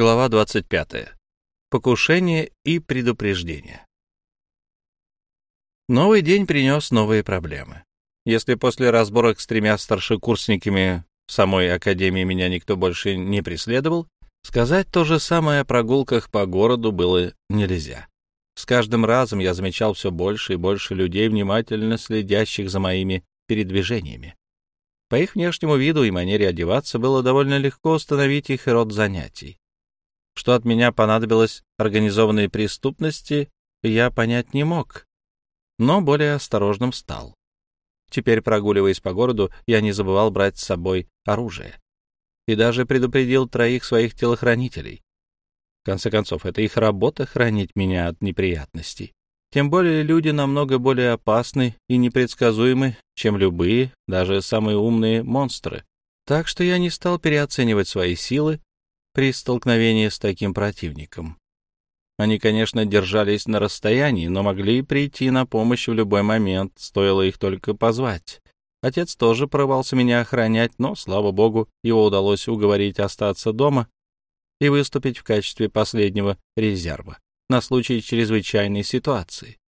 Глава 25. Покушение и предупреждение. Новый день принес новые проблемы. Если после разборок с тремя старшекурсниками в самой академии меня никто больше не преследовал, сказать то же самое о прогулках по городу было нельзя. С каждым разом я замечал все больше и больше людей, внимательно следящих за моими передвижениями. По их внешнему виду и манере одеваться было довольно легко установить их род занятий. Что от меня понадобилось организованной преступности, я понять не мог, но более осторожным стал. Теперь, прогуливаясь по городу, я не забывал брать с собой оружие. И даже предупредил троих своих телохранителей. В конце концов, это их работа — хранить меня от неприятностей. Тем более люди намного более опасны и непредсказуемы, чем любые, даже самые умные монстры. Так что я не стал переоценивать свои силы при столкновении с таким противником. Они, конечно, держались на расстоянии, но могли прийти на помощь в любой момент, стоило их только позвать. Отец тоже порывался меня охранять, но, слава богу, его удалось уговорить остаться дома и выступить в качестве последнего резерва на случай чрезвычайной ситуации.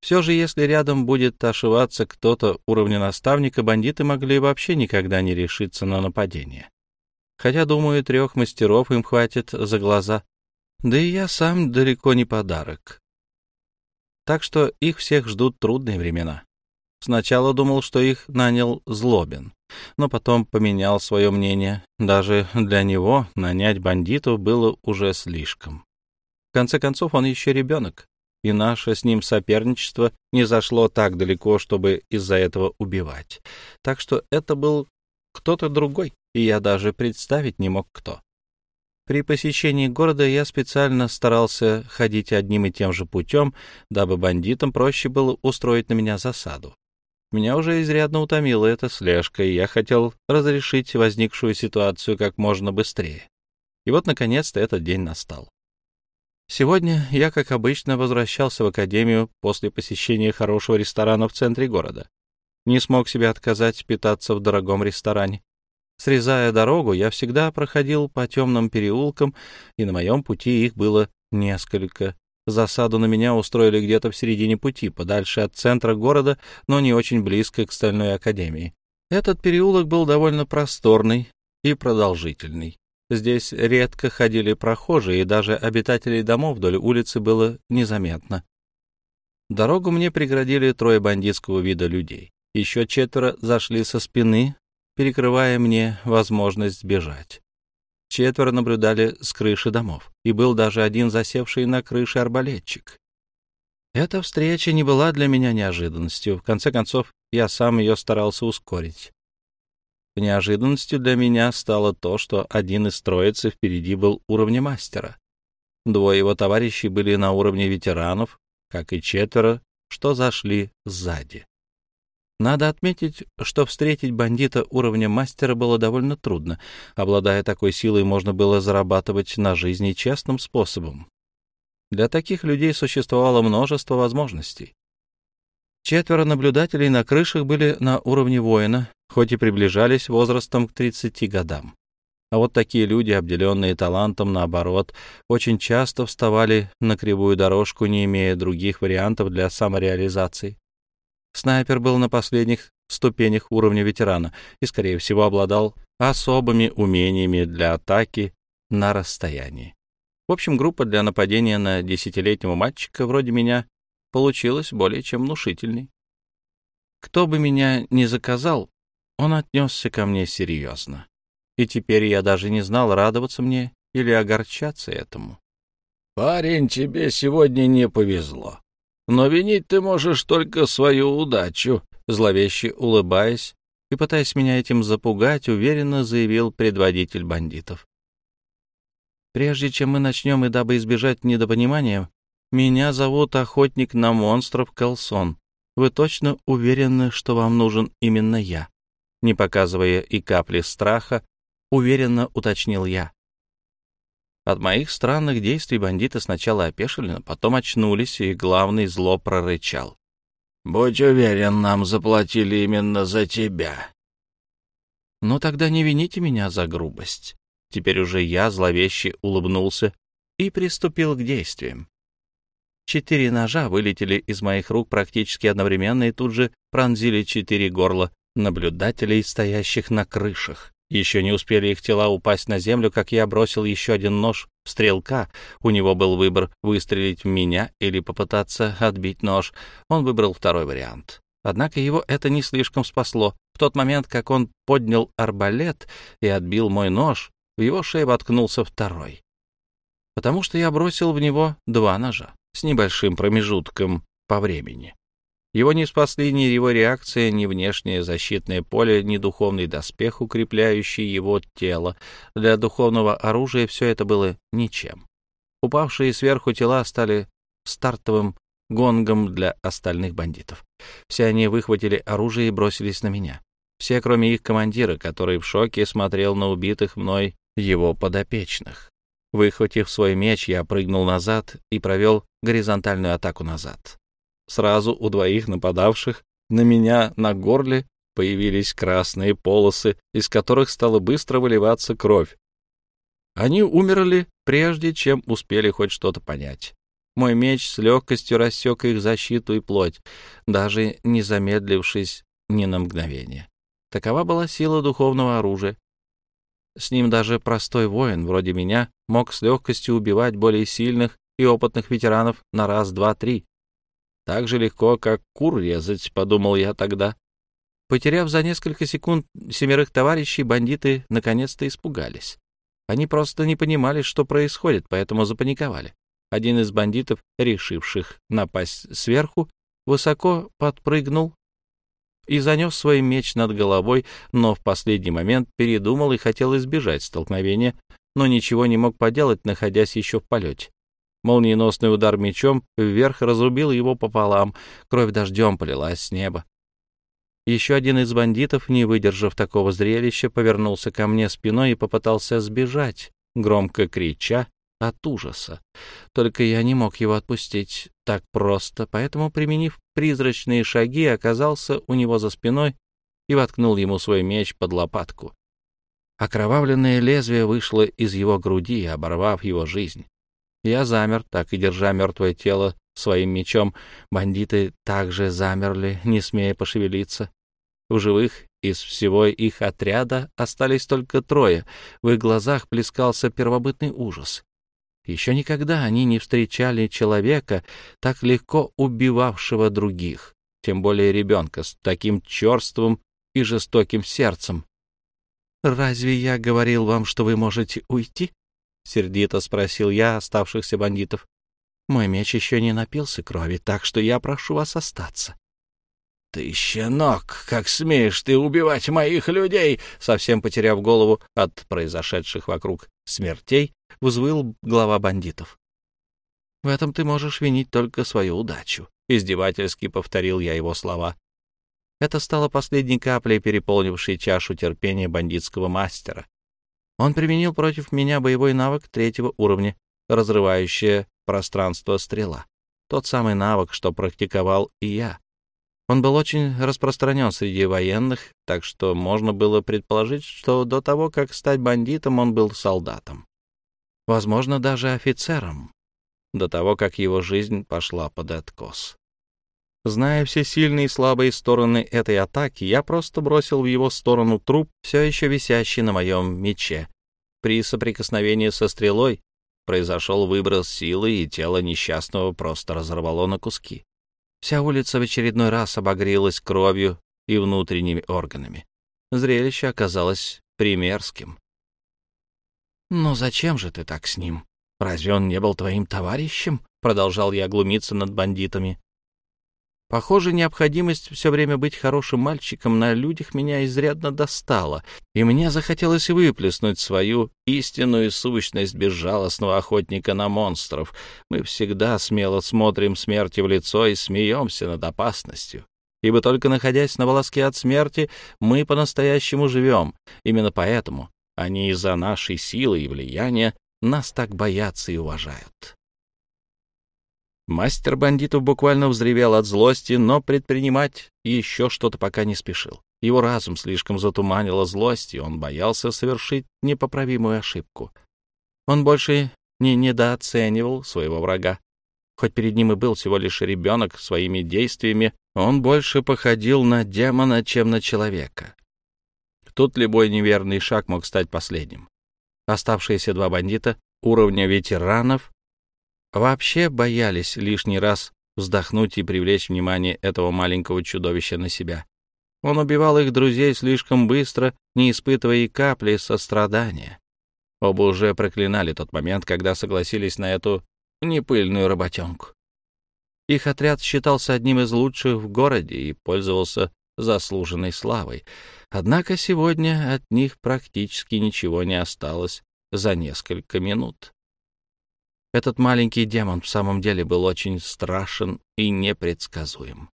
Все же, если рядом будет ошиваться кто-то уровня наставника, бандиты могли вообще никогда не решиться на нападение хотя, думаю, трех мастеров им хватит за глаза. Да и я сам далеко не подарок. Так что их всех ждут трудные времена. Сначала думал, что их нанял Злобин, но потом поменял свое мнение. Даже для него нанять бандитов было уже слишком. В конце концов, он еще ребенок, и наше с ним соперничество не зашло так далеко, чтобы из-за этого убивать. Так что это был кто-то другой и я даже представить не мог кто. При посещении города я специально старался ходить одним и тем же путем, дабы бандитам проще было устроить на меня засаду. Меня уже изрядно утомила эта слежка, и я хотел разрешить возникшую ситуацию как можно быстрее. И вот, наконец-то, этот день настал. Сегодня я, как обычно, возвращался в академию после посещения хорошего ресторана в центре города. Не смог себе отказать питаться в дорогом ресторане. Срезая дорогу, я всегда проходил по темным переулкам, и на моем пути их было несколько. Засаду на меня устроили где-то в середине пути, подальше от центра города, но не очень близко к стальной академии. Этот переулок был довольно просторный и продолжительный. Здесь редко ходили прохожие, и даже обитателей домов вдоль улицы было незаметно. Дорогу мне преградили трое бандитского вида людей. Еще четверо зашли со спины, перекрывая мне возможность сбежать. Четверо наблюдали с крыши домов, и был даже один засевший на крыше арбалетчик. Эта встреча не была для меня неожиданностью. В конце концов, я сам ее старался ускорить. Неожиданностью для меня стало то, что один из троицы впереди был уровня мастера. Двое его товарищей были на уровне ветеранов, как и четверо, что зашли сзади. Надо отметить, что встретить бандита уровня мастера было довольно трудно. Обладая такой силой, можно было зарабатывать на жизни честным способом. Для таких людей существовало множество возможностей. Четверо наблюдателей на крышах были на уровне воина, хоть и приближались возрастом к 30 годам. А вот такие люди, обделенные талантом, наоборот, очень часто вставали на кривую дорожку, не имея других вариантов для самореализации. Снайпер был на последних ступенях уровня ветерана и, скорее всего, обладал особыми умениями для атаки на расстоянии. В общем, группа для нападения на десятилетнего мальчика вроде меня получилась более чем внушительной. Кто бы меня ни заказал, он отнесся ко мне серьезно. И теперь я даже не знал, радоваться мне или огорчаться этому. «Парень, тебе сегодня не повезло. Но винить ты можешь только свою удачу, — зловеще улыбаясь и пытаясь меня этим запугать, уверенно заявил предводитель бандитов. Прежде чем мы начнем и дабы избежать недопонимания, меня зовут охотник на монстров Колсон. Вы точно уверены, что вам нужен именно я? Не показывая и капли страха, уверенно уточнил я. От моих странных действий бандиты сначала опешили, но потом очнулись, и главный зло прорычал. «Будь уверен, нам заплатили именно за тебя». «Ну тогда не вините меня за грубость. Теперь уже я зловеще улыбнулся и приступил к действиям. Четыре ножа вылетели из моих рук практически одновременно и тут же пронзили четыре горла наблюдателей, стоящих на крышах. Еще не успели их тела упасть на землю, как я бросил еще один нож в стрелка. У него был выбор выстрелить в меня или попытаться отбить нож. Он выбрал второй вариант. Однако его это не слишком спасло. В тот момент, как он поднял арбалет и отбил мой нож, в его шее воткнулся второй. Потому что я бросил в него два ножа с небольшим промежутком по времени. Его не спасли ни его реакция, ни внешнее защитное поле, ни духовный доспех, укрепляющий его тело. Для духовного оружия все это было ничем. Упавшие сверху тела стали стартовым гонгом для остальных бандитов. Все они выхватили оружие и бросились на меня. Все, кроме их командира, который в шоке смотрел на убитых мной его подопечных. Выхватив свой меч, я прыгнул назад и провел горизонтальную атаку назад. Сразу у двоих нападавших на меня на горле появились красные полосы, из которых стала быстро выливаться кровь. Они умерли, прежде чем успели хоть что-то понять. Мой меч с легкостью рассек их защиту и плоть, даже не замедлившись ни на мгновение. Такова была сила духовного оружия. С ним даже простой воин, вроде меня, мог с легкостью убивать более сильных и опытных ветеранов на раз, два, три. Так же легко, как кур резать, подумал я тогда. Потеряв за несколько секунд семерых товарищей, бандиты наконец-то испугались. Они просто не понимали, что происходит, поэтому запаниковали. Один из бандитов, решивших напасть сверху, высоко подпрыгнул и занес свой меч над головой, но в последний момент передумал и хотел избежать столкновения, но ничего не мог поделать, находясь еще в полете. Молниеносный удар мечом вверх разрубил его пополам, кровь дождем полилась с неба. Еще один из бандитов, не выдержав такого зрелища, повернулся ко мне спиной и попытался сбежать, громко крича от ужаса. Только я не мог его отпустить так просто, поэтому, применив призрачные шаги, оказался у него за спиной и воткнул ему свой меч под лопатку. Окровавленное лезвие вышло из его груди, оборвав его жизнь. Я замер, так и держа мертвое тело своим мечом. Бандиты также замерли, не смея пошевелиться. В живых из всего их отряда остались только трое. В их глазах плескался первобытный ужас. Еще никогда они не встречали человека, так легко убивавшего других, тем более ребенка с таким черствым и жестоким сердцем. «Разве я говорил вам, что вы можете уйти?» — сердито спросил я оставшихся бандитов. «Мой меч еще не напился крови, так что я прошу вас остаться». «Ты, щенок, как смеешь ты убивать моих людей!» Совсем потеряв голову от произошедших вокруг смертей, взвыл глава бандитов. «В этом ты можешь винить только свою удачу», — издевательски повторил я его слова. Это стало последней каплей, переполнившей чашу терпения бандитского мастера. Он применил против меня боевой навык третьего уровня, разрывающая пространство стрела. Тот самый навык, что практиковал и я. Он был очень распространен среди военных, так что можно было предположить, что до того, как стать бандитом, он был солдатом. Возможно, даже офицером, до того, как его жизнь пошла под откос. Зная все сильные и слабые стороны этой атаки, я просто бросил в его сторону труп, все еще висящий на моем мече. При соприкосновении со стрелой произошел выброс силы, и тело несчастного просто разорвало на куски. Вся улица в очередной раз обогрелась кровью и внутренними органами. Зрелище оказалось примерским. «Но зачем же ты так с ним? Разве он не был твоим товарищем?» Продолжал я глумиться над бандитами. Похоже, необходимость все время быть хорошим мальчиком на людях меня изрядно достала, и мне захотелось выплеснуть свою истинную сущность безжалостного охотника на монстров. Мы всегда смело смотрим смерти в лицо и смеемся над опасностью. Ибо только находясь на волоске от смерти, мы по-настоящему живем. Именно поэтому они из-за нашей силы и влияния нас так боятся и уважают. Мастер бандитов буквально взревел от злости, но предпринимать еще что-то пока не спешил. Его разум слишком затуманила злость, и он боялся совершить непоправимую ошибку. Он больше не недооценивал своего врага. Хоть перед ним и был всего лишь ребенок, своими действиями он больше походил на демона, чем на человека. Тут любой неверный шаг мог стать последним. Оставшиеся два бандита уровня ветеранов вообще боялись лишний раз вздохнуть и привлечь внимание этого маленького чудовища на себя. Он убивал их друзей слишком быстро, не испытывая и капли сострадания. Оба уже проклинали тот момент, когда согласились на эту непыльную работенку. Их отряд считался одним из лучших в городе и пользовался заслуженной славой. Однако сегодня от них практически ничего не осталось за несколько минут. Этот маленький демон в самом деле был очень страшен и непредсказуем.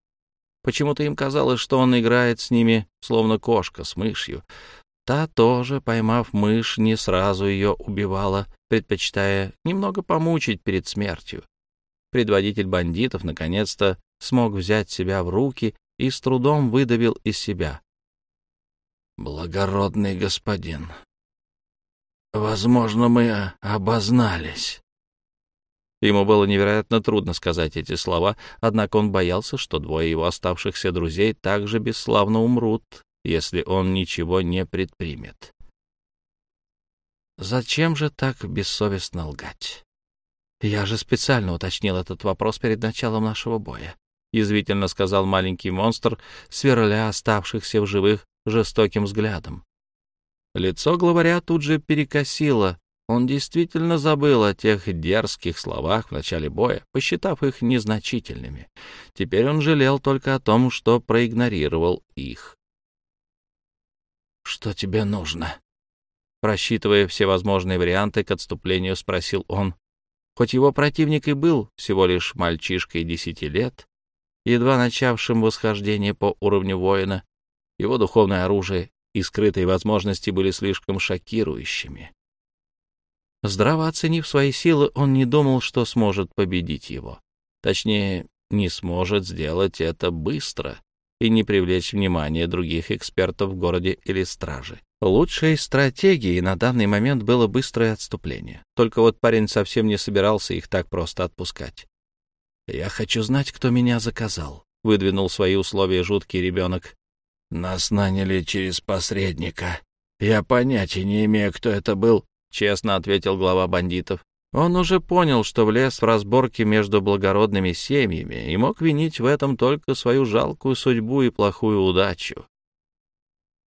Почему-то им казалось, что он играет с ними, словно кошка с мышью. Та тоже, поймав мышь, не сразу ее убивала, предпочитая немного помучить перед смертью. Предводитель бандитов наконец-то смог взять себя в руки и с трудом выдавил из себя. «Благородный господин, возможно, мы обознались». Ему было невероятно трудно сказать эти слова, однако он боялся, что двое его оставшихся друзей также бесславно умрут, если он ничего не предпримет. Зачем же так бессовестно лгать? Я же специально уточнил этот вопрос перед началом нашего боя, язвительно сказал маленький монстр, сверля оставшихся в живых жестоким взглядом. Лицо главаря тут же перекосило он действительно забыл о тех дерзких словах в начале боя, посчитав их незначительными. Теперь он жалел только о том, что проигнорировал их. «Что тебе нужно?» Просчитывая все возможные варианты к отступлению, спросил он. Хоть его противник и был всего лишь мальчишкой десяти лет, едва начавшим восхождение по уровню воина, его духовное оружие и скрытые возможности были слишком шокирующими. Здраво оценив свои силы, он не думал, что сможет победить его. Точнее, не сможет сделать это быстро и не привлечь внимание других экспертов в городе или стражи. Лучшей стратегией на данный момент было быстрое отступление. Только вот парень совсем не собирался их так просто отпускать. «Я хочу знать, кто меня заказал», — выдвинул свои условия жуткий ребенок. «Нас наняли через посредника. Я понятия не имею, кто это был, — честно ответил глава бандитов. Он уже понял, что влез в разборки между благородными семьями и мог винить в этом только свою жалкую судьбу и плохую удачу.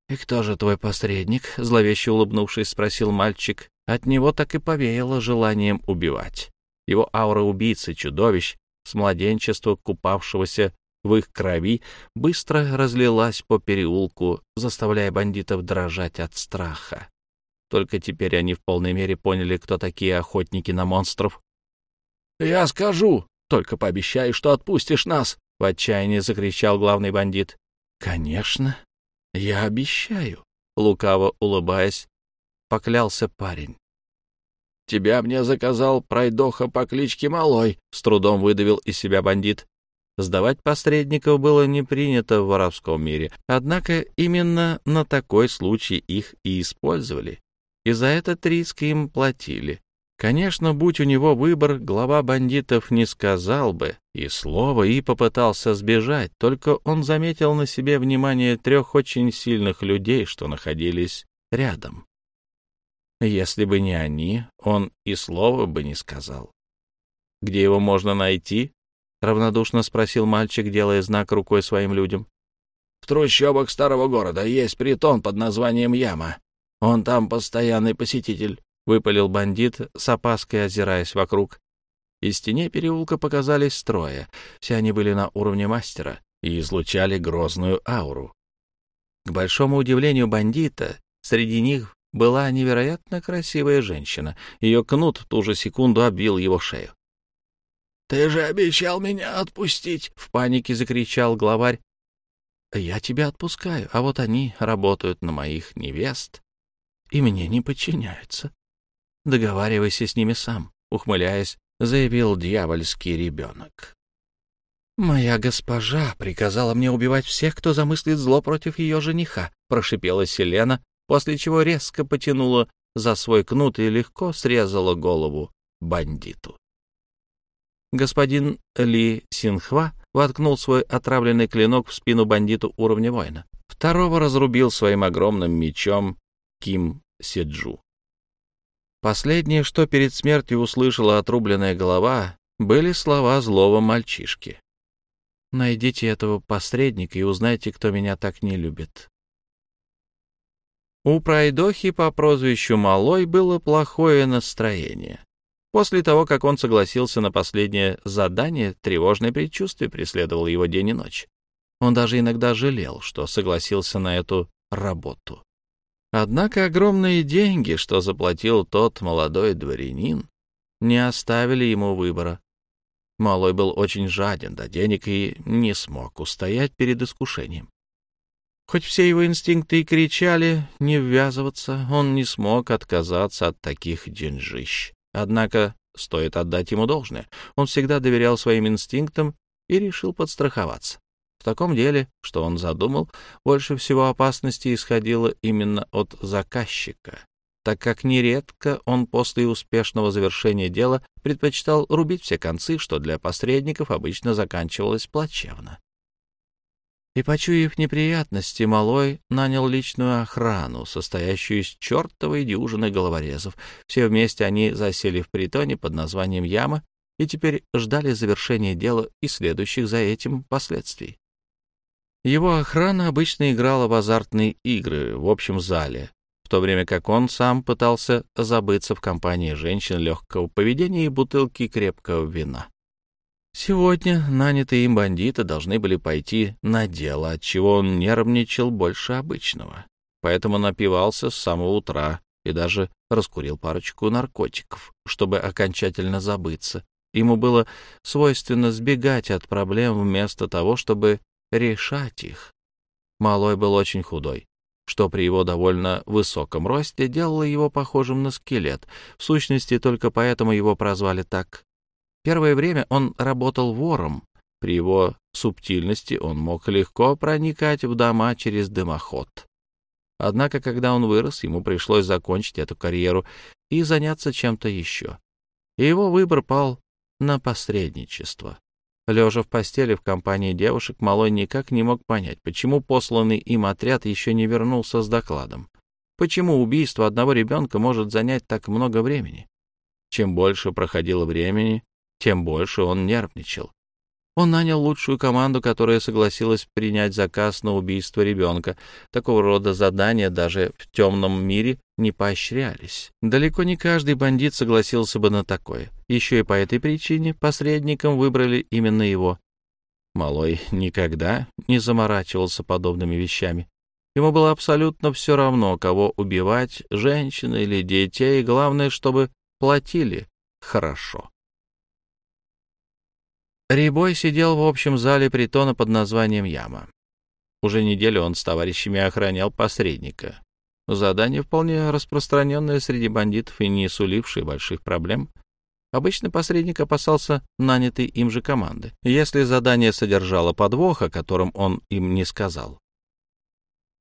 «И кто же твой посредник?» — зловеще улыбнувшись, спросил мальчик. От него так и повеяло желанием убивать. Его аура убийцы, чудовищ, с младенчества купавшегося в их крови, быстро разлилась по переулку, заставляя бандитов дрожать от страха. Только теперь они в полной мере поняли, кто такие охотники на монстров. «Я скажу, только пообещай, что отпустишь нас!» — в отчаянии закричал главный бандит. «Конечно, я обещаю», — лукаво улыбаясь, поклялся парень. «Тебя мне заказал пройдоха по кличке Малой», — с трудом выдавил из себя бандит. Сдавать посредников было не принято в воровском мире, однако именно на такой случай их и использовали и за этот риск им платили. Конечно, будь у него выбор, глава бандитов не сказал бы и слова, и попытался сбежать, только он заметил на себе внимание трех очень сильных людей, что находились рядом. Если бы не они, он и слова бы не сказал. «Где его можно найти?» — равнодушно спросил мальчик, делая знак рукой своим людям. «В трущобах старого города есть притон под названием Яма. Он там постоянный посетитель, — выпалил бандит, с опаской озираясь вокруг. Из теней переулка показались строя. Все они были на уровне мастера и излучали грозную ауру. К большому удивлению бандита, среди них была невероятно красивая женщина. Ее кнут в ту же секунду обвил его шею. — Ты же обещал меня отпустить! — в панике закричал главарь. — Я тебя отпускаю, а вот они работают на моих невест и мне не подчиняются. Договаривайся с ними сам, ухмыляясь, заявил дьявольский ребенок. «Моя госпожа приказала мне убивать всех, кто замыслит зло против ее жениха», — прошипела Селена, после чего резко потянула за свой кнут и легко срезала голову бандиту. Господин Ли Синхва воткнул свой отравленный клинок в спину бандиту уровня воина. Второго разрубил своим огромным мечом Ким Седжу. Последнее, что перед смертью услышала отрубленная голова, были слова злого мальчишки. «Найдите этого посредника и узнайте, кто меня так не любит». У пройдохи по прозвищу Малой было плохое настроение. После того, как он согласился на последнее задание, тревожное предчувствие преследовало его день и ночь. Он даже иногда жалел, что согласился на эту работу. Однако огромные деньги, что заплатил тот молодой дворянин, не оставили ему выбора. Малой был очень жаден до денег и не смог устоять перед искушением. Хоть все его инстинкты и кричали не ввязываться, он не смог отказаться от таких деньжищ. Однако стоит отдать ему должное. Он всегда доверял своим инстинктам и решил подстраховаться. В таком деле, что он задумал, больше всего опасности исходило именно от заказчика, так как нередко он после успешного завершения дела предпочитал рубить все концы, что для посредников обычно заканчивалось плачевно. И, почуяв неприятности, Малой нанял личную охрану, состоящую из чертовой дюжины головорезов. Все вместе они засели в притоне под названием «Яма» и теперь ждали завершения дела и следующих за этим последствий. Его охрана обычно играла в азартные игры в общем зале, в то время как он сам пытался забыться в компании женщин легкого поведения и бутылки крепкого вина. Сегодня нанятые им бандиты должны были пойти на дело, отчего он нервничал больше обычного. Поэтому напивался с самого утра и даже раскурил парочку наркотиков, чтобы окончательно забыться. Ему было свойственно сбегать от проблем вместо того, чтобы решать их. Малой был очень худой, что при его довольно высоком росте делало его похожим на скелет. В сущности, только поэтому его прозвали так. Первое время он работал вором. При его субтильности он мог легко проникать в дома через дымоход. Однако, когда он вырос, ему пришлось закончить эту карьеру и заняться чем-то еще. И его выбор пал на посредничество. Лежа в постели в компании девушек, Малой никак не мог понять, почему посланный им отряд еще не вернулся с докладом. Почему убийство одного ребенка может занять так много времени? Чем больше проходило времени, тем больше он нервничал. Он нанял лучшую команду, которая согласилась принять заказ на убийство ребенка. Такого рода задания даже в темном мире не поощрялись. Далеко не каждый бандит согласился бы на такое. Еще и по этой причине посредником выбрали именно его. Малой никогда не заморачивался подобными вещами. Ему было абсолютно все равно, кого убивать, женщин или детей, главное, чтобы платили хорошо. Рябой сидел в общем зале притона под названием «Яма». Уже неделю он с товарищами охранял посредника. Задание вполне распространенное среди бандитов и не сулившее больших проблем. Обычно посредник опасался нанятой им же команды, если задание содержало подвох, о котором он им не сказал.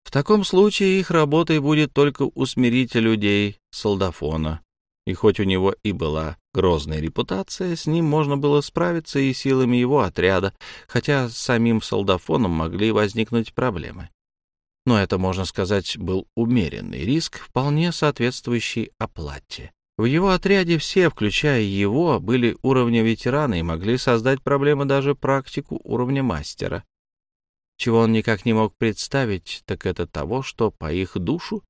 В таком случае их работой будет только усмирить людей солдафона, и хоть у него и была грозная репутация, с ним можно было справиться и силами его отряда, хотя с самим солдафоном могли возникнуть проблемы. Но это, можно сказать, был умеренный риск, вполне соответствующий оплате. В его отряде все, включая его, были уровня ветерана и могли создать проблемы даже практику уровня мастера. Чего он никак не мог представить, так это того, что по их душу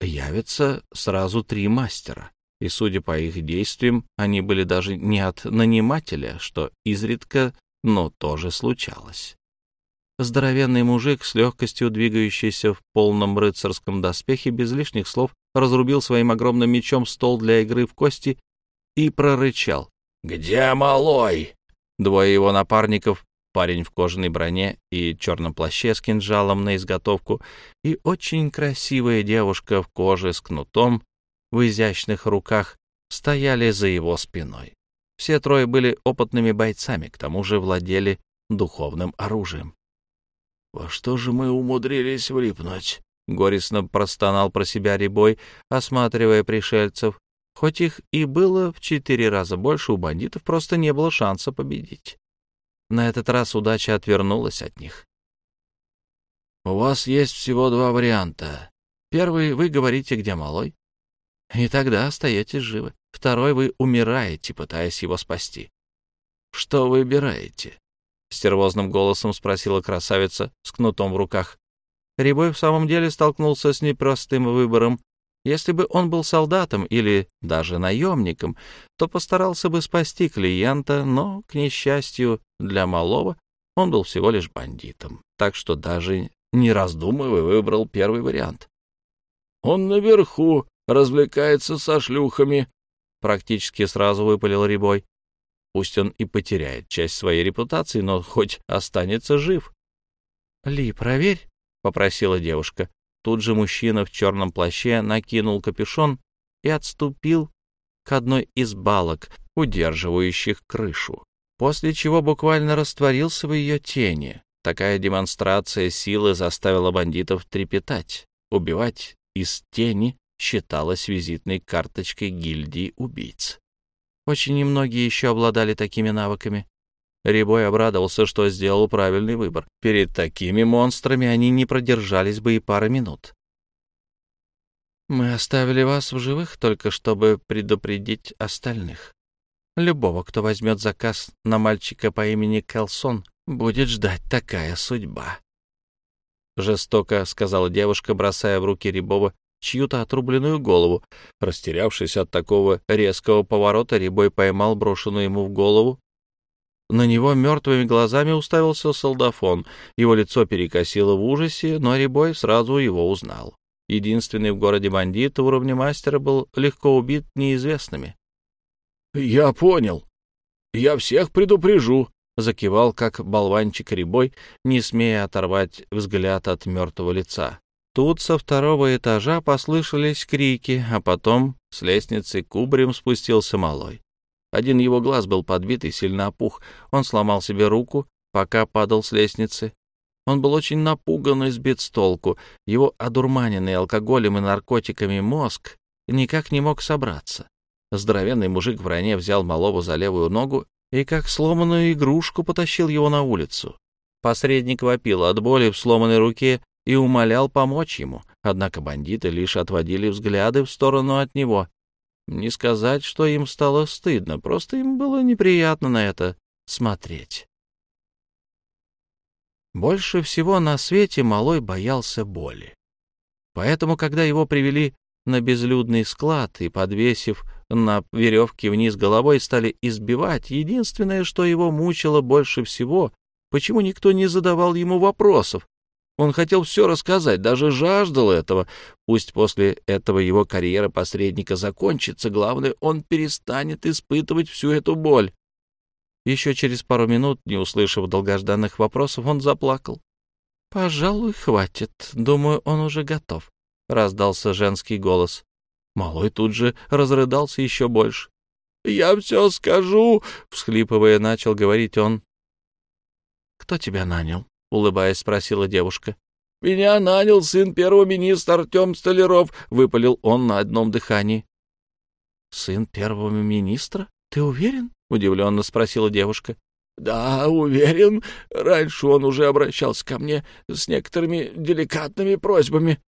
явятся сразу три мастера и, судя по их действиям, они были даже не от нанимателя, что изредка, но тоже случалось. Здоровенный мужик, с легкостью двигающийся в полном рыцарском доспехе, без лишних слов разрубил своим огромным мечом стол для игры в кости и прорычал. «Где малой?» Двое его напарников, парень в кожаной броне и черном плаще с кинжалом на изготовку, и очень красивая девушка в коже с кнутом, в изящных руках стояли за его спиной. Все трое были опытными бойцами, к тому же владели духовным оружием. «Во что же мы умудрились влипнуть?» — горестно простонал про себя Рябой, осматривая пришельцев. Хоть их и было в четыре раза больше, у бандитов просто не было шанса победить. На этот раз удача отвернулась от них. «У вас есть всего два варианта. Первый — вы говорите, где малой, и тогда остаетесь живы. Второй — вы умираете, пытаясь его спасти. Что выбираете?» — стервозным голосом спросила красавица с кнутом в руках. Рябой в самом деле столкнулся с непростым выбором. Если бы он был солдатом или даже наемником, то постарался бы спасти клиента, но, к несчастью для малого, он был всего лишь бандитом, так что даже не раздумывая выбрал первый вариант. «Он наверху развлекается со шлюхами», — практически сразу выпалил Рябой. Пусть он и потеряет часть своей репутации, но хоть останется жив. — Ли, проверь, попросила девушка. Тут же мужчина в черном плаще накинул капюшон и отступил к одной из балок, удерживающих крышу, после чего буквально растворился в ее тени. Такая демонстрация силы заставила бандитов трепетать. Убивать из тени считалось визитной карточкой гильдии убийц. Очень немногие еще обладали такими навыками. Рябой обрадовался, что сделал правильный выбор. Перед такими монстрами они не продержались бы и пары минут. «Мы оставили вас в живых только чтобы предупредить остальных. Любого, кто возьмет заказ на мальчика по имени Келсон, будет ждать такая судьба». Жестоко сказала девушка, бросая в руки Рябова чью-то отрубленную голову. Растерявшись от такого резкого поворота, Рябой поймал брошенную ему в голову на него мертвыми глазами уставился солдафон. Его лицо перекосило в ужасе, но Рябой сразу его узнал. Единственный в городе бандит уровня мастера был легко убит неизвестными. — Я понял. Я всех предупрежу, — закивал, как болванчик Рябой, не смея оторвать взгляд от мертвого лица. Тут со второго этажа послышались крики, а потом с лестницы кубарем спустился малой. Один его глаз был подбит и сильно опух. Он сломал себе руку, пока падал с лестницы. Он был очень напуган и сбит с толку. Его одурманенный алкоголем и наркотиками мозг никак не мог собраться. Здоровенный мужик в броне взял малого за левую ногу и, как сломанную игрушку, потащил его на улицу. Посредник вопил от боли в сломанной руке и умолял помочь ему, однако бандиты лишь отводили взгляды в сторону от него, не сказать, что им стало стыдно, просто им было неприятно на это смотреть. Больше всего на свете малой боялся боли. Поэтому, когда его привели на безлюдный склад и, подвесив на веревке вниз головой, стали избивать, единственное, что его мучило больше всего, почему никто не задавал ему вопросов, он хотел все рассказать, даже жаждал этого. Пусть после этого его карьера посредника закончится, главное, он перестанет испытывать всю эту боль. Еще через пару минут, не услышав долгожданных вопросов, он заплакал. «Пожалуй, хватит. Думаю, он уже готов», — раздался женский голос. Малой тут же разрыдался еще больше. «Я все скажу», — всхлипывая, начал говорить он. «Кто тебя нанял?» Улыбаясь, спросила девушка. «Меня нанял сын первого министра Артем Столяров», — выпалил он на одном дыхании. «Сын первого министра? Ты уверен?» — удивленно спросила девушка. «Да, уверен. Раньше он уже обращался ко мне с некоторыми деликатными просьбами.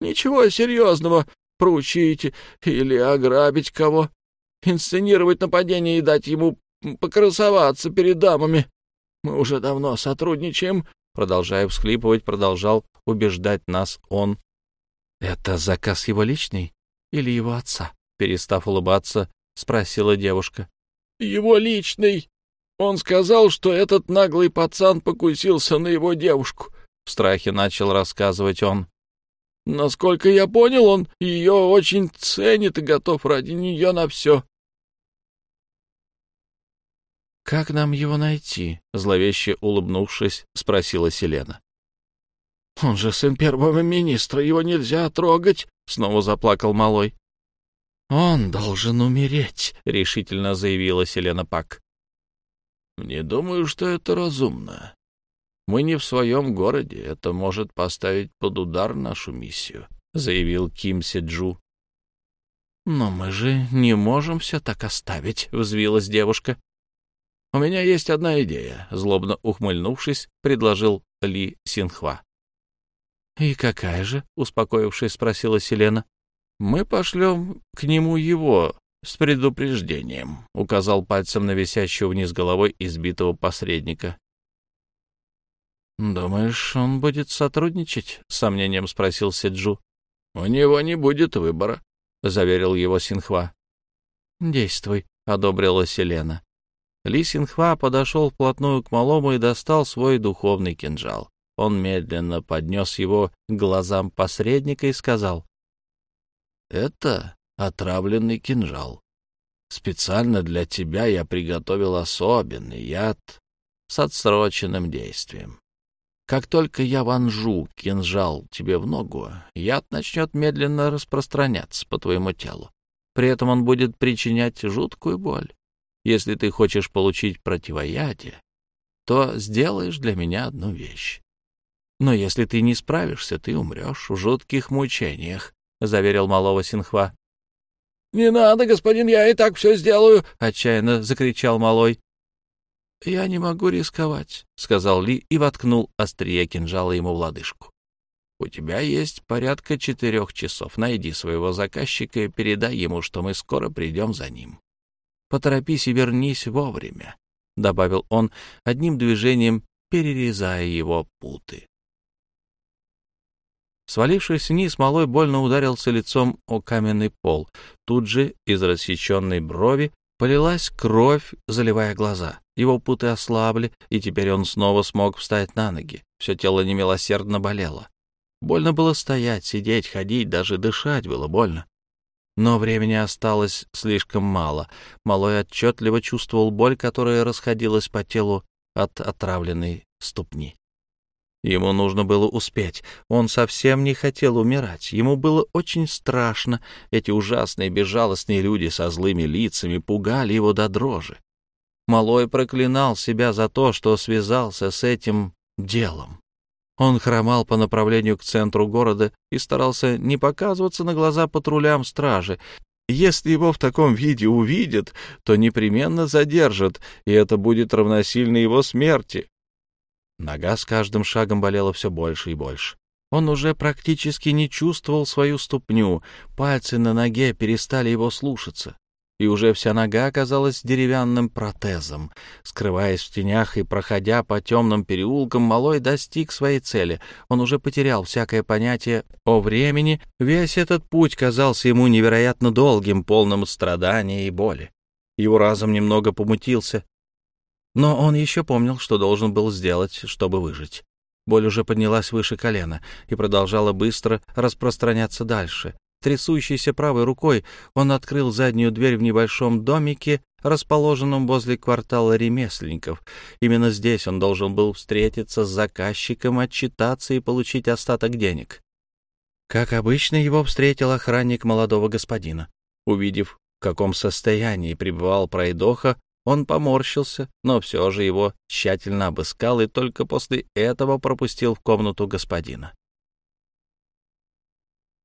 Ничего серьезного. Проучить или ограбить кого, инсценировать нападение и дать ему покрасоваться перед дамами. Мы уже давно сотрудничаем, Продолжая всхлипывать, продолжал убеждать нас он. «Это заказ его личный или его отца?» Перестав улыбаться, спросила девушка. «Его личный. Он сказал, что этот наглый пацан покусился на его девушку». В страхе начал рассказывать он. «Насколько я понял, он ее очень ценит и готов ради нее на все. «Как нам его найти?» — зловеще улыбнувшись, спросила Селена. «Он же сын первого министра, его нельзя трогать!» — снова заплакал малой. «Он должен умереть», — решительно заявила Селена Пак. Не думаю, что это разумно. Мы не в своем городе, это может поставить под удар нашу миссию, заявил Ким Седжу. Но мы же не можем все так оставить, взвилась девушка. У меня есть одна идея, злобно ухмыльнувшись, предложил Ли Синхва. И какая же? успокоившись, спросила Селена. Мы пошлем к нему его с предупреждением», — указал пальцем на висящего вниз головой избитого посредника. «Думаешь, он будет сотрудничать?» — с сомнением спросил Сиджу. «У него не будет выбора», — заверил его Синхва. «Действуй», — одобрила Селена. Ли Синхва подошел вплотную к малому и достал свой духовный кинжал. Он медленно поднес его к глазам посредника и сказал. «Это отравленный кинжал. Специально для тебя я приготовил особенный яд с отсроченным действием. Как только я вонжу кинжал тебе в ногу, яд начнет медленно распространяться по твоему телу. При этом он будет причинять жуткую боль. Если ты хочешь получить противоядие, то сделаешь для меня одну вещь. Но если ты не справишься, ты умрешь в жутких мучениях, — заверил малого Синхва. «Не надо, господин, я и так все сделаю!» — отчаянно закричал малой. «Я не могу рисковать», — сказал Ли и воткнул острие кинжала ему в лодыжку. «У тебя есть порядка четырех часов. Найди своего заказчика и передай ему, что мы скоро придем за ним. Поторопись и вернись вовремя», — добавил он одним движением, перерезая его путы. Свалившись вниз, малой больно ударился лицом о каменный пол. Тут же из рассеченной брови полилась кровь, заливая глаза. Его путы ослабли, и теперь он снова смог встать на ноги. Все тело немилосердно болело. Больно было стоять, сидеть, ходить, даже дышать было больно. Но времени осталось слишком мало. Малой отчетливо чувствовал боль, которая расходилась по телу от отравленной ступни. Ему нужно было успеть. Он совсем не хотел умирать. Ему было очень страшно. Эти ужасные, безжалостные люди со злыми лицами пугали его до дрожи. Малой проклинал себя за то, что связался с этим делом. Он хромал по направлению к центру города и старался не показываться на глаза патрулям стражи. Если его в таком виде увидят, то непременно задержат, и это будет равносильно его смерти. Нога с каждым шагом болела все больше и больше. Он уже практически не чувствовал свою ступню, пальцы на ноге перестали его слушаться, и уже вся нога оказалась деревянным протезом. Скрываясь в тенях и проходя по темным переулкам, Малой достиг своей цели. Он уже потерял всякое понятие о времени, весь этот путь казался ему невероятно долгим, полным страдания и боли. Его разум немного помутился, но он еще помнил, что должен был сделать, чтобы выжить. Боль уже поднялась выше колена и продолжала быстро распространяться дальше. Трясущейся правой рукой он открыл заднюю дверь в небольшом домике, расположенном возле квартала ремесленников. Именно здесь он должен был встретиться с заказчиком, отчитаться и получить остаток денег. Как обычно, его встретил охранник молодого господина. Увидев, в каком состоянии пребывал пройдоха, он поморщился, но все же его тщательно обыскал и только после этого пропустил в комнату господина.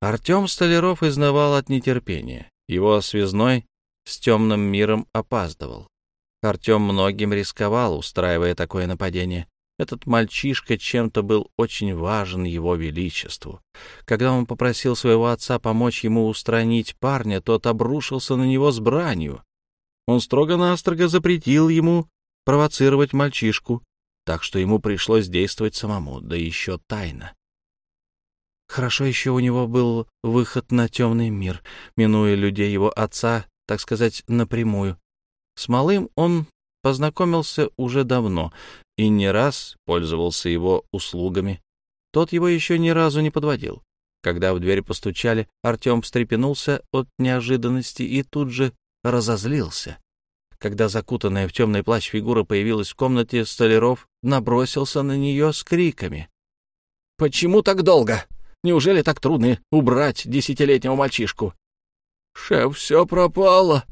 Артем Столяров изнывал от нетерпения. Его связной с темным миром опаздывал. Артем многим рисковал, устраивая такое нападение. Этот мальчишка чем-то был очень важен его величеству. Когда он попросил своего отца помочь ему устранить парня, тот обрушился на него с бранью. Он строго-настрого запретил ему провоцировать мальчишку, так что ему пришлось действовать самому, да еще тайно. Хорошо еще у него был выход на темный мир, минуя людей его отца, так сказать, напрямую. С малым он познакомился уже давно и не раз пользовался его услугами. Тот его еще ни разу не подводил. Когда в дверь постучали, Артем встрепенулся от неожиданности и тут же разозлился. Когда закутанная в темный плащ фигура появилась в комнате, Столяров набросился на нее с криками. — Почему так долго? Неужели так трудно убрать десятилетнего мальчишку? — Шеф, все пропало.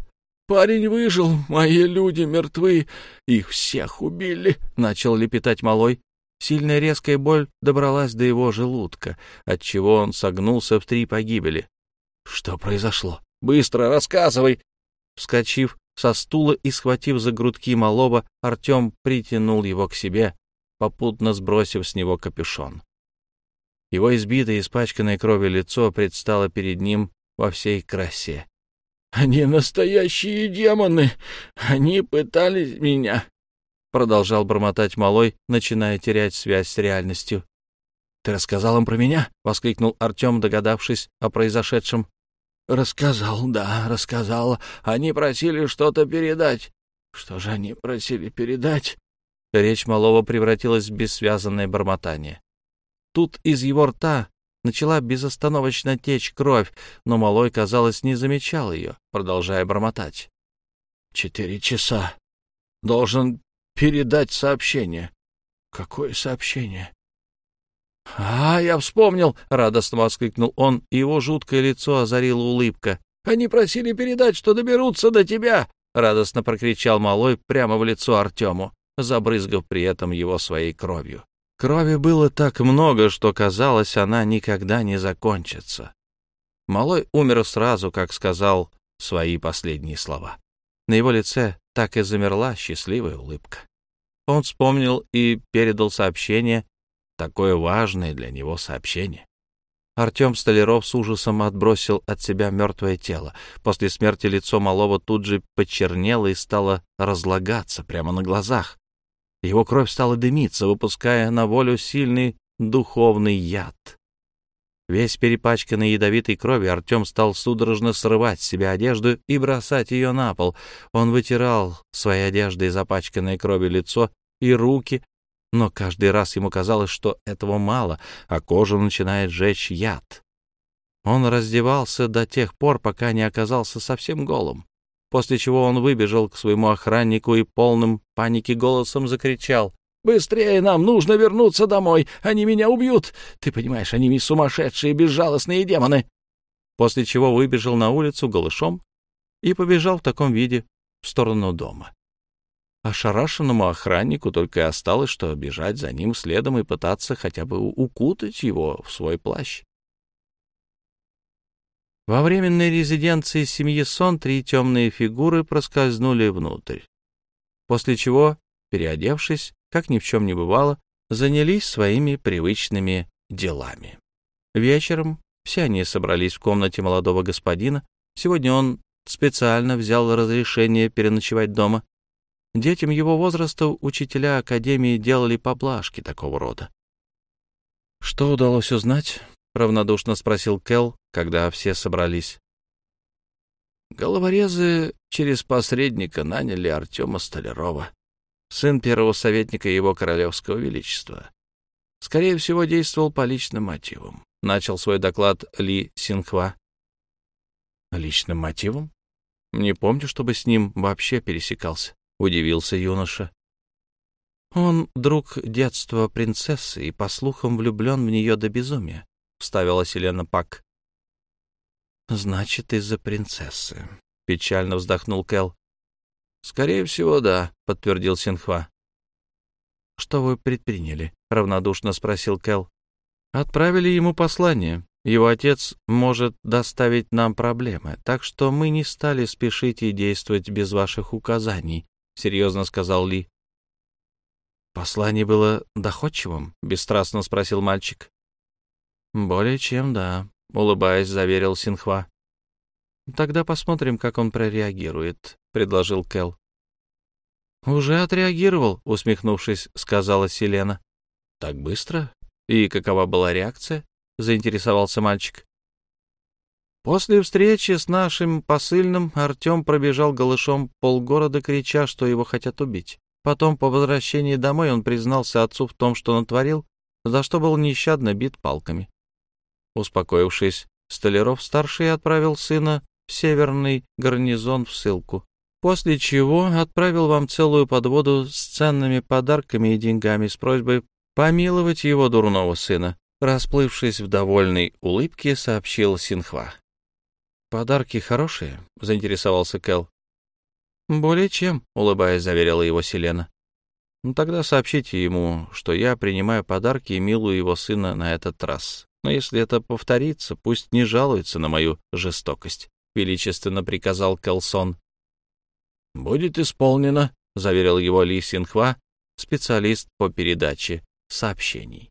Парень выжил, мои люди мертвы, их всех убили, — начал лепетать малой. Сильная резкая боль добралась до его желудка, отчего он согнулся в три погибели. — Что произошло? Быстро рассказывай! Вскочив со стула и схватив за грудки малого, Артем притянул его к себе, попутно сбросив с него капюшон. Его избитое, испачканное кровью лицо предстало перед ним во всей красе. «Они настоящие демоны! Они пытались меня!» Продолжал бормотать малой, начиная терять связь с реальностью. «Ты рассказал им про меня?» — воскликнул Артем, догадавшись о произошедшем. «Рассказал, да, рассказал. Они просили что-то передать». «Что же они просили передать?» Речь малого превратилась в бессвязанное бормотание. Тут из его рта начала безостановочно течь кровь, но малой, казалось, не замечал ее, продолжая бормотать. «Четыре часа. Должен передать сообщение». «Какое сообщение?» «А, я вспомнил!» — радостно воскликнул он, и его жуткое лицо озарила улыбка. «Они просили передать, что доберутся до тебя!» — радостно прокричал малой прямо в лицо Артему, забрызгав при этом его своей кровью. Крови было так много, что казалось, она никогда не закончится. Малой умер сразу, как сказал свои последние слова. На его лице так и замерла счастливая улыбка. Он вспомнил и передал сообщение, такое важное для него сообщение. Артем Столяров с ужасом отбросил от себя мертвое тело. После смерти лицо малого тут же почернело и стало разлагаться прямо на глазах. Его кровь стала дымиться, выпуская на волю сильный духовный яд. Весь перепачканный ядовитой кровью, Артем стал судорожно срывать с себя одежду и бросать ее на пол. Он вытирал своей одеждой запачканное кровью лицо и руки, но каждый раз ему казалось, что этого мало, а кожу начинает жечь яд. Он раздевался до тех пор, пока не оказался совсем голым после чего он выбежал к своему охраннику и полным паники голосом закричал. «Быстрее нам нужно вернуться домой! Они меня убьют! Ты понимаешь, они сумасшедшие, безжалостные демоны!» После чего выбежал на улицу голышом и побежал в таком виде в сторону дома. Ошарашенному охраннику только и осталось, что бежать за ним следом и пытаться хотя бы укутать его в свой плащ. Во временной резиденции семьи Сон три темные фигуры проскользнули внутрь, после чего, переодевшись, как ни в чем не бывало, занялись своими привычными делами. Вечером все они собрались в комнате молодого господина. Сегодня он специально взял разрешение переночевать дома. Детям его возраста учителя Академии делали поблажки такого рода. Что удалось узнать? — равнодушно спросил Кел, когда все собрались. Головорезы через посредника наняли Артема Столярова, сын первого советника его королевского величества. Скорее всего, действовал по личным мотивам. Начал свой доклад Ли Синхва. «Личным мотивом? Не помню, чтобы с ним вообще пересекался», — удивился юноша. «Он друг детства принцессы и, по слухам, влюблен в нее до безумия вставила Селена Пак. «Значит, из-за принцессы», — печально вздохнул Кэл. «Скорее всего, да», — подтвердил Синхва. «Что вы предприняли?» — равнодушно спросил Кэл. «Отправили ему послание. Его отец может доставить нам проблемы, так что мы не стали спешить и действовать без ваших указаний», — серьезно сказал Ли. «Послание было доходчивым?» — бесстрастно спросил мальчик. «Более чем, да», — улыбаясь, заверил Синхва. «Тогда посмотрим, как он прореагирует», — предложил Кел. «Уже отреагировал», — усмехнувшись, сказала Селена. «Так быстро? И какова была реакция?» — заинтересовался мальчик. После встречи с нашим посыльным Артем пробежал голышом полгорода, крича, что его хотят убить. Потом, по возвращении домой, он признался отцу в том, что натворил, за что был нещадно бит палками. Успокоившись, Столяров-старший отправил сына в северный гарнизон в ссылку, после чего отправил вам целую подводу с ценными подарками и деньгами с просьбой помиловать его дурного сына. Расплывшись в довольной улыбке, сообщил Синхва. «Подарки хорошие?» — заинтересовался Кэл. «Более чем», — улыбаясь, заверила его Селена. «Ну, тогда сообщите ему, что я принимаю подарки и милую его сына на этот раз. Но если это повторится, пусть не жалуется на мою жестокость», — величественно приказал Келсон. «Будет исполнено», — заверил его Ли Синхва, специалист по передаче сообщений.